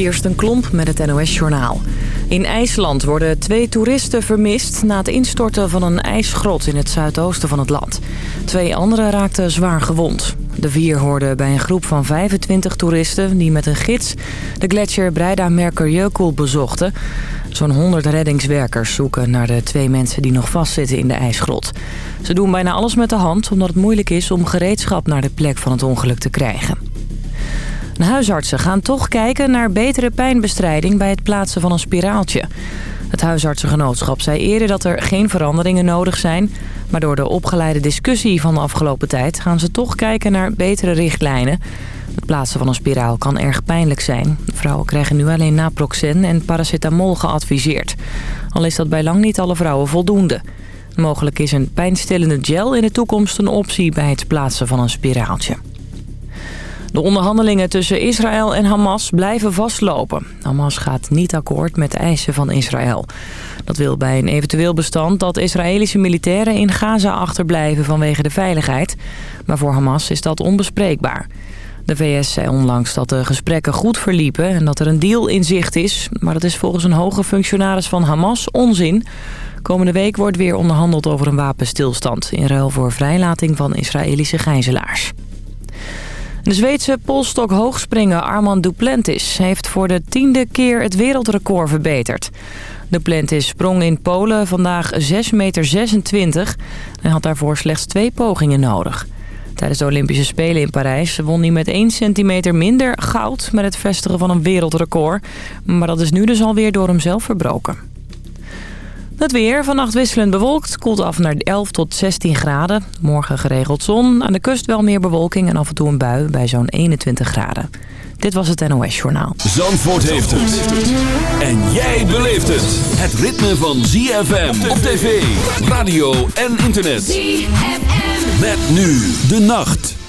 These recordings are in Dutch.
Kirsten Klomp met het NOS-journaal. In IJsland worden twee toeristen vermist na het instorten van een ijsgrot in het zuidoosten van het land. Twee anderen raakten zwaar gewond. De vier hoorden bij een groep van 25 toeristen die met een gids de gletsjer Breida bezochten. Zo'n 100 reddingswerkers zoeken naar de twee mensen die nog vastzitten in de ijsgrot. Ze doen bijna alles met de hand omdat het moeilijk is om gereedschap naar de plek van het ongeluk te krijgen. Huisartsen gaan toch kijken naar betere pijnbestrijding bij het plaatsen van een spiraaltje. Het huisartsengenootschap zei eerder dat er geen veranderingen nodig zijn... maar door de opgeleide discussie van de afgelopen tijd... gaan ze toch kijken naar betere richtlijnen. Het plaatsen van een spiraal kan erg pijnlijk zijn. Vrouwen krijgen nu alleen naproxen en paracetamol geadviseerd. Al is dat bij lang niet alle vrouwen voldoende. Mogelijk is een pijnstillende gel in de toekomst een optie bij het plaatsen van een spiraaltje. De onderhandelingen tussen Israël en Hamas blijven vastlopen. Hamas gaat niet akkoord met de eisen van Israël. Dat wil bij een eventueel bestand dat Israëlische militairen in Gaza achterblijven vanwege de veiligheid. Maar voor Hamas is dat onbespreekbaar. De VS zei onlangs dat de gesprekken goed verliepen en dat er een deal in zicht is. Maar dat is volgens een hoge functionaris van Hamas onzin. Komende week wordt weer onderhandeld over een wapenstilstand... in ruil voor vrijlating van Israëlische gijzelaars. De Zweedse polstok hoogspringer Armand Duplantis heeft voor de tiende keer het wereldrecord verbeterd. Duplantis sprong in Polen vandaag 6,26 meter en had daarvoor slechts twee pogingen nodig. Tijdens de Olympische Spelen in Parijs won hij met 1 centimeter minder goud met het vestigen van een wereldrecord. Maar dat is nu dus alweer door hemzelf verbroken. Het weer, vannacht wisselend bewolkt, koelt af naar 11 tot 16 graden. Morgen geregeld zon, aan de kust wel meer bewolking en af en toe een bui bij zo'n 21 graden. Dit was het NOS Journaal. Zandvoort heeft het. En jij beleeft het. Het ritme van ZFM op tv, radio en internet. ZFM. Met nu de nacht.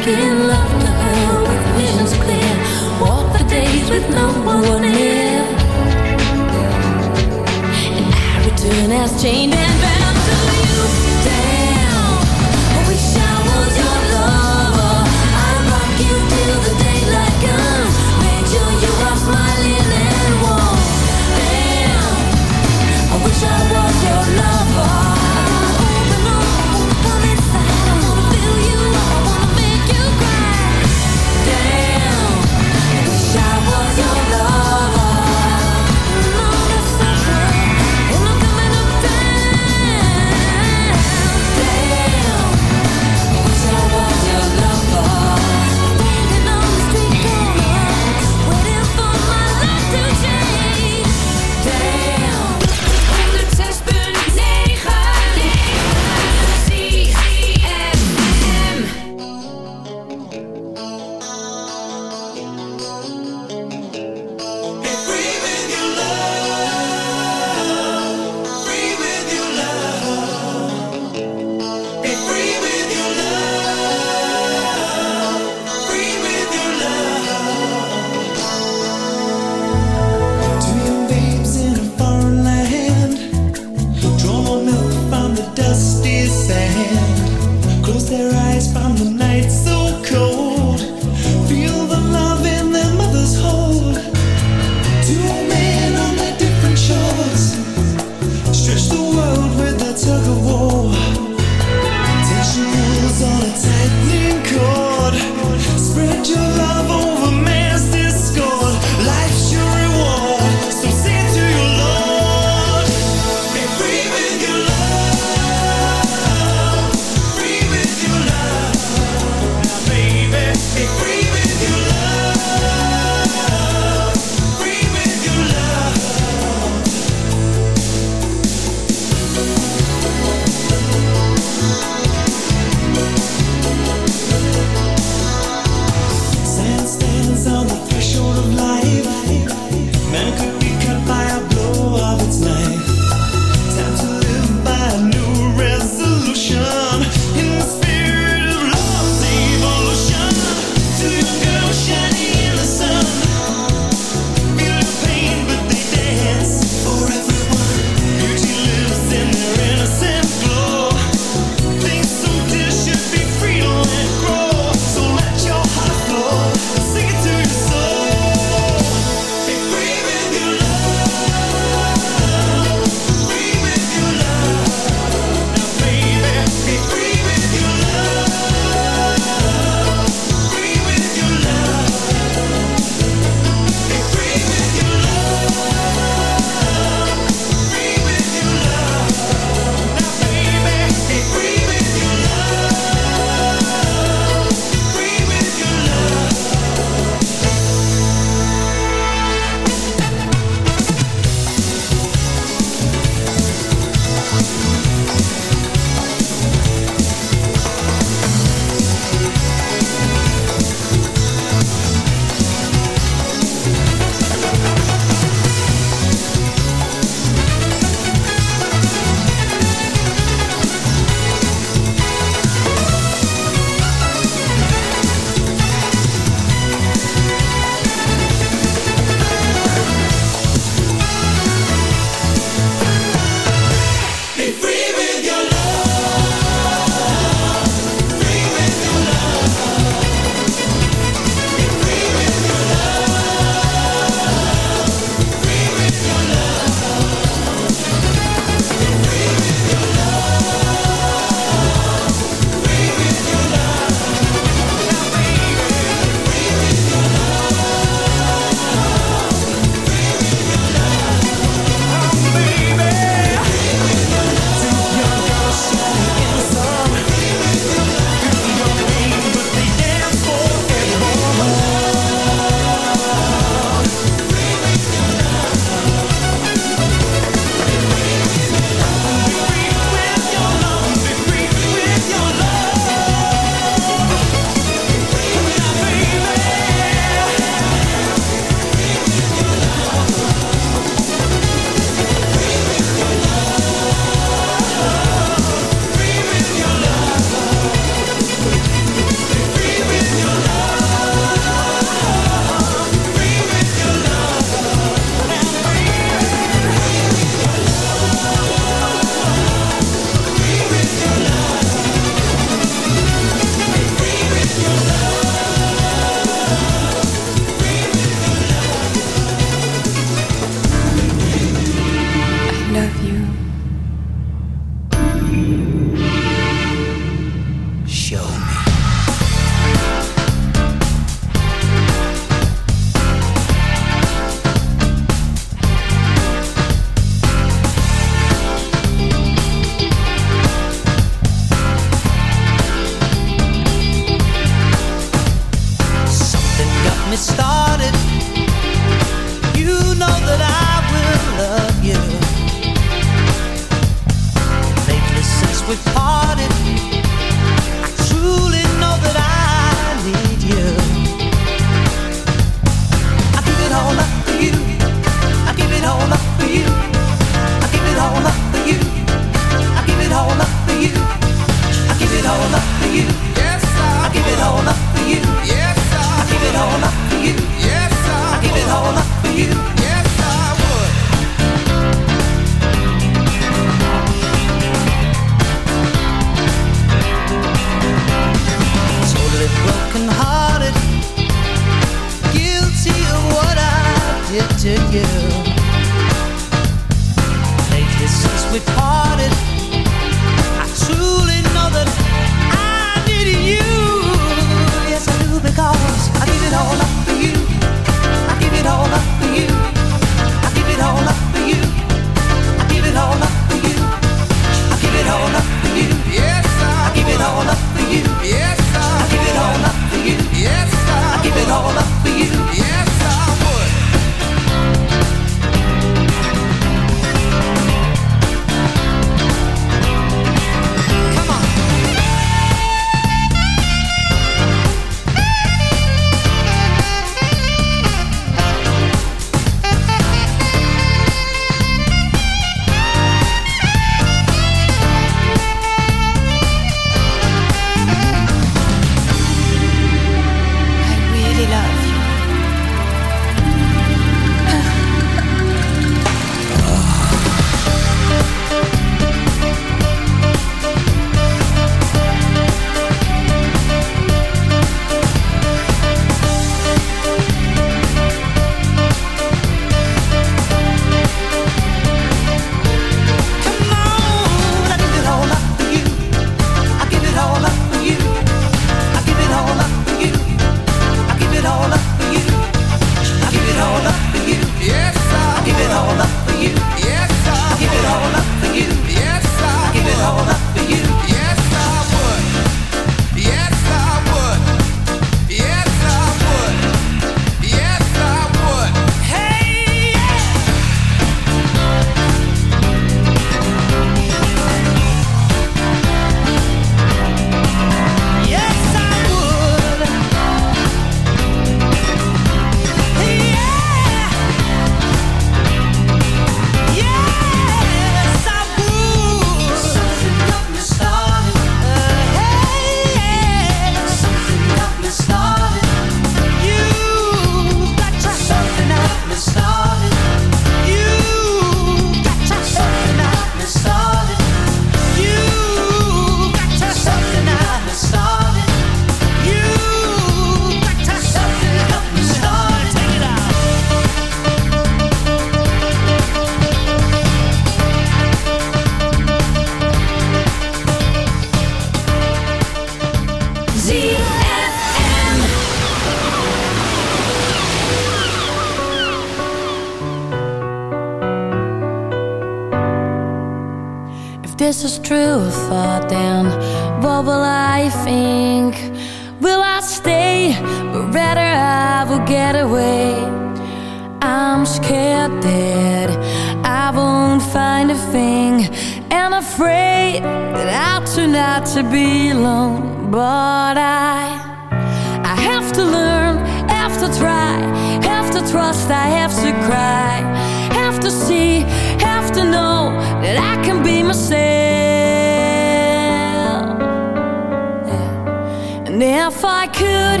And if I could,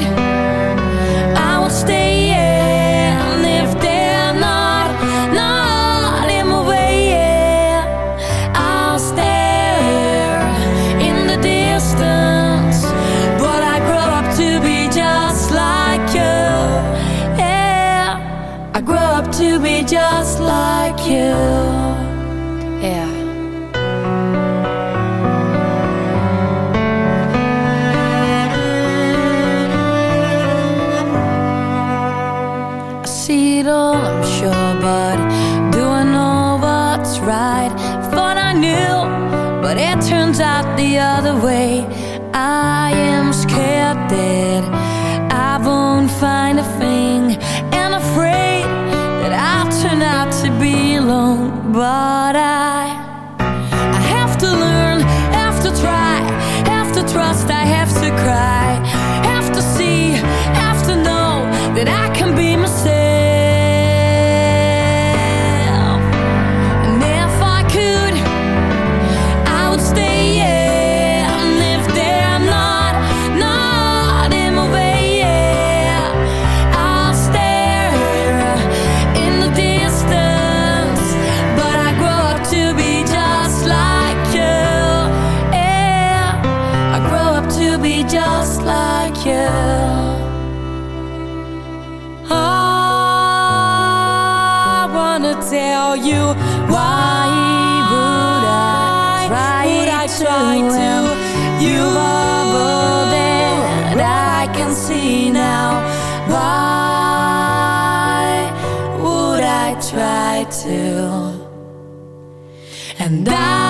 I would stay. I try to. And I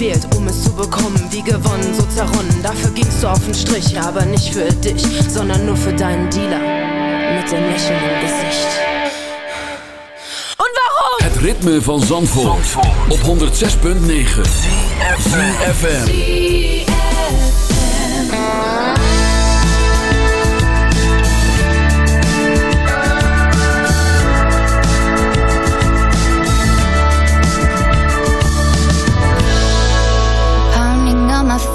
gequält, um es zu bekommen. Wie gewonnen, so zerronnen. Dafür gingst du auf den Strich, aber nicht für dich, sondern nur für deinen Dealer. Mit dem Lächeln im Gesicht. Und warum? Het ritme van Zandvoort, op 106.9. FM.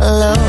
alone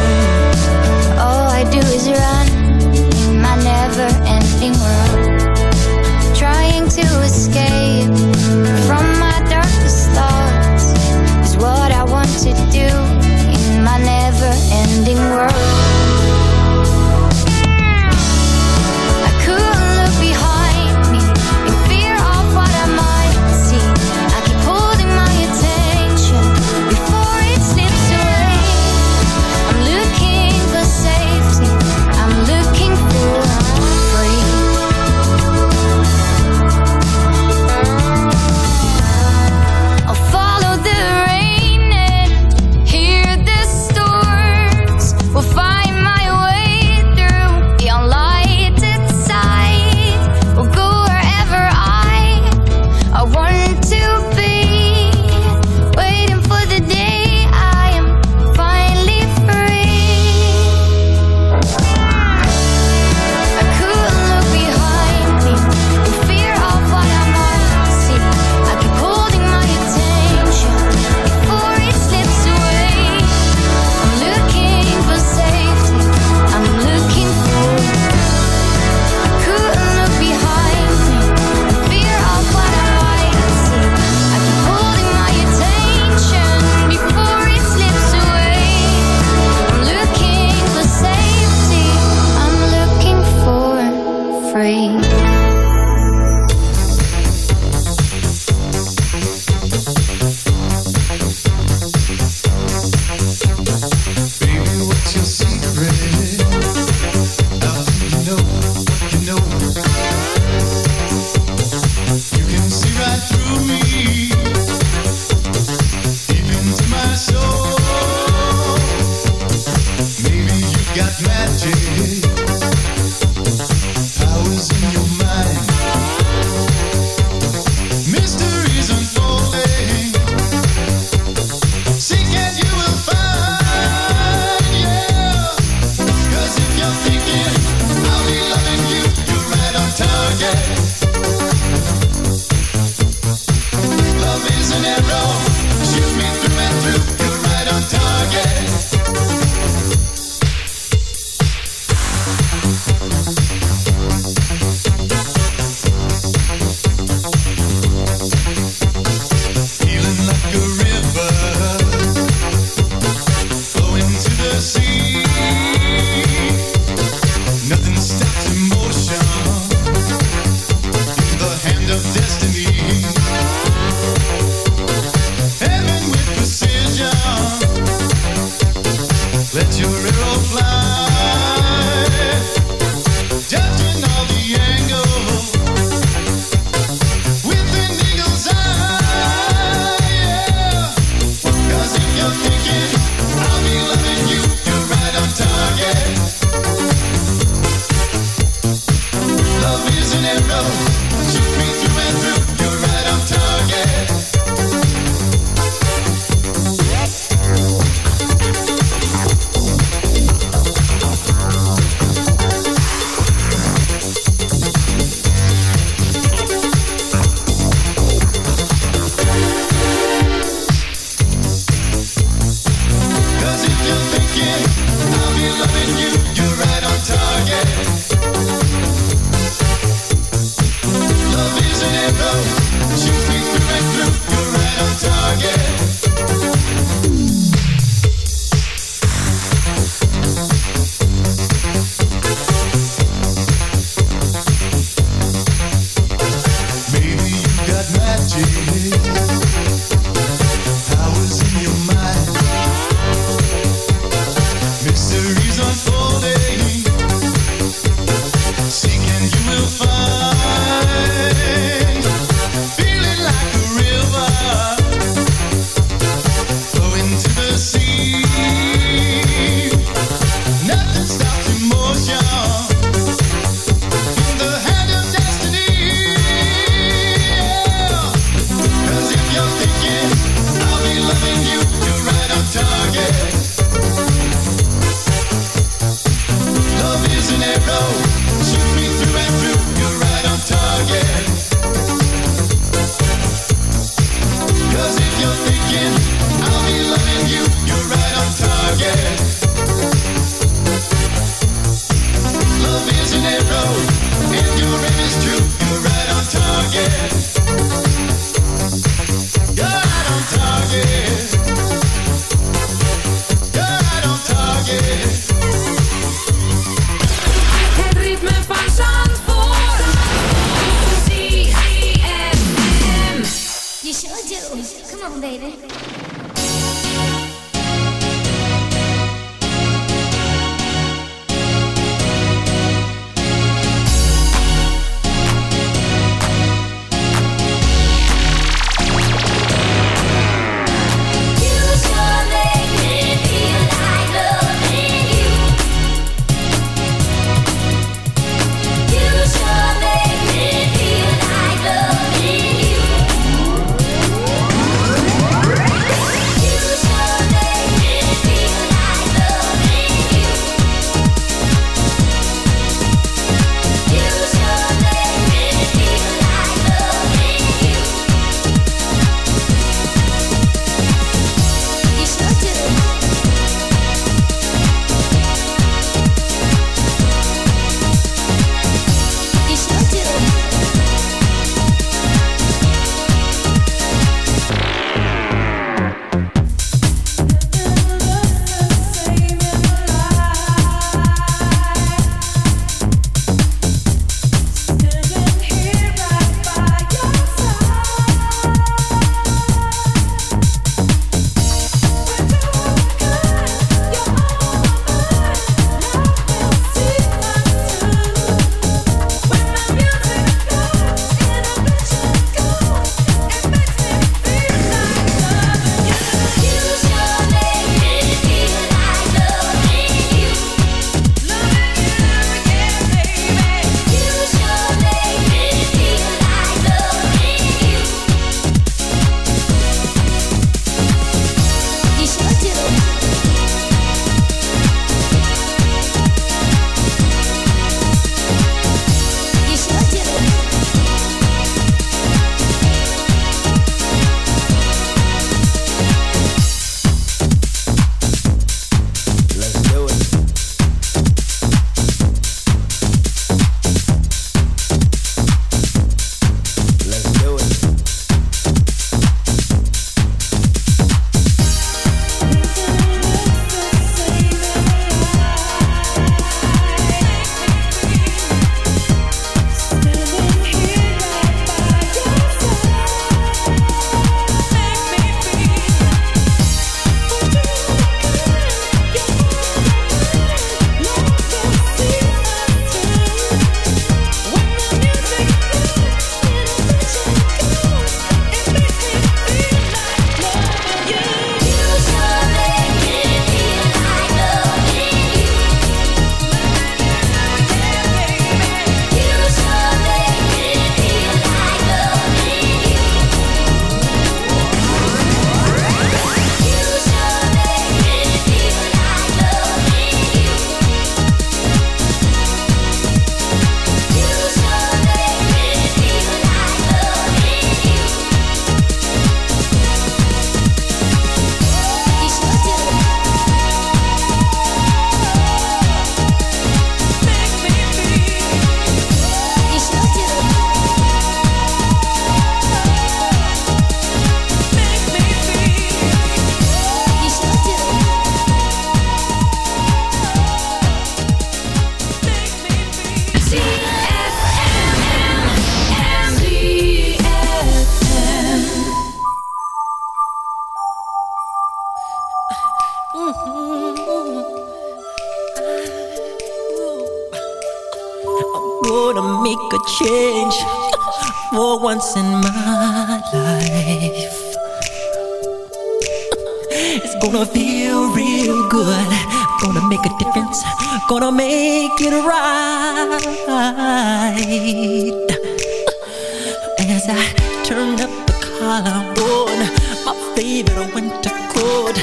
I turn up the collar on my favorite winter coat,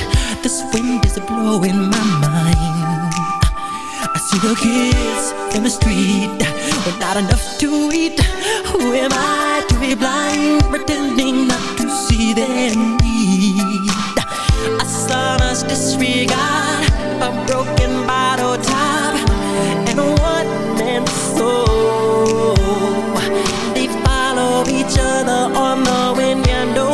this wind is blowing my mind. I see the kids in the street with not enough to eat. Who am I to be blind, pretending not to see their need? A disregard, a broken bottle top, and a one-man soul. Each other on the wind, you